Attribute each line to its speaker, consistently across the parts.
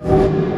Speaker 1: you.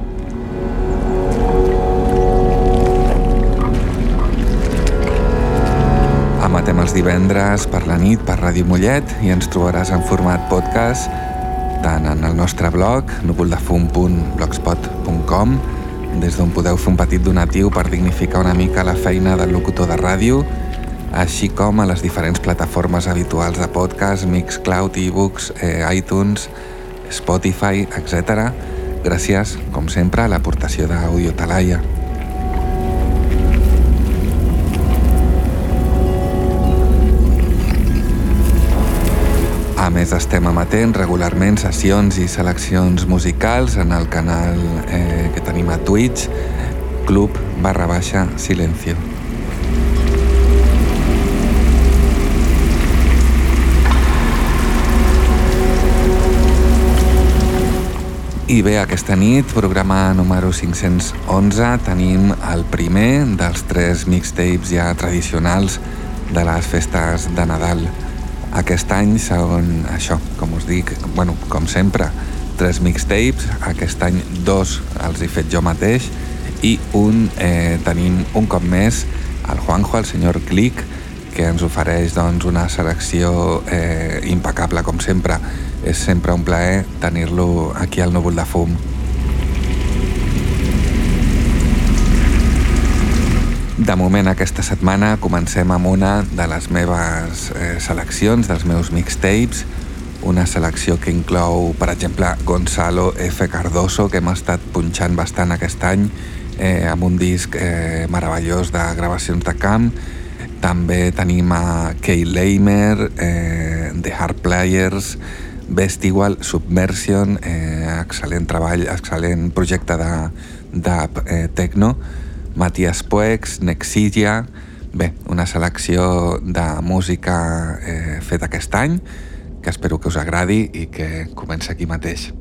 Speaker 1: Els divendres per la nit per Ràdio Mollet i ens trobaràs en format podcast tant en el nostre blog núvoldefum.blogspot.com des d'on podeu fer un petit donatiu per dignificar una mica la feina del locutor de ràdio així com a les diferents plataformes habituals de podcast, Mixcloud, ebooks, eh, iTunes, Spotify, etc. Gràcies, com sempre, a l'aportació d'Audio Talaia. Emetent regularment sessions i seleccions musicals en el canal eh, que tenim a Twitch, club barra baixa silencio. I bé, aquesta nit, programa número 511, tenim el primer dels tres mixtapes ja tradicionals de les festes de Nadal. Aquest any són això, com us dic, bueno, com sempre, tres mixtapes, aquest any dos els he fet jo mateix i un eh, tenim un cop més el Juanjo, el senyor Click, que ens ofereix doncs, una selecció eh, impecable com sempre. És sempre un plaer tenir-lo aquí al núvol de fum. De moment, aquesta setmana comencem amb una de les meves eh, seleccions, dels meus mixtapes, una selecció que inclou, per exemple, Gonzalo F. Cardoso, que hem estat punxant bastant aquest any, eh, amb un disc eh, meravellós de gravacions de camp. També tenim a Kay Leimer, eh, The Hard Players, Bestival, Submersion, eh, excel·lent treball, excel·lent projecte de, de eh, techno, Matías Puex, Nexidia... Bé, una selecció de música eh, feta aquest any que espero que us agradi i que comença aquí mateix.